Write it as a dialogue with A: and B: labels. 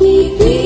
A: mi vida.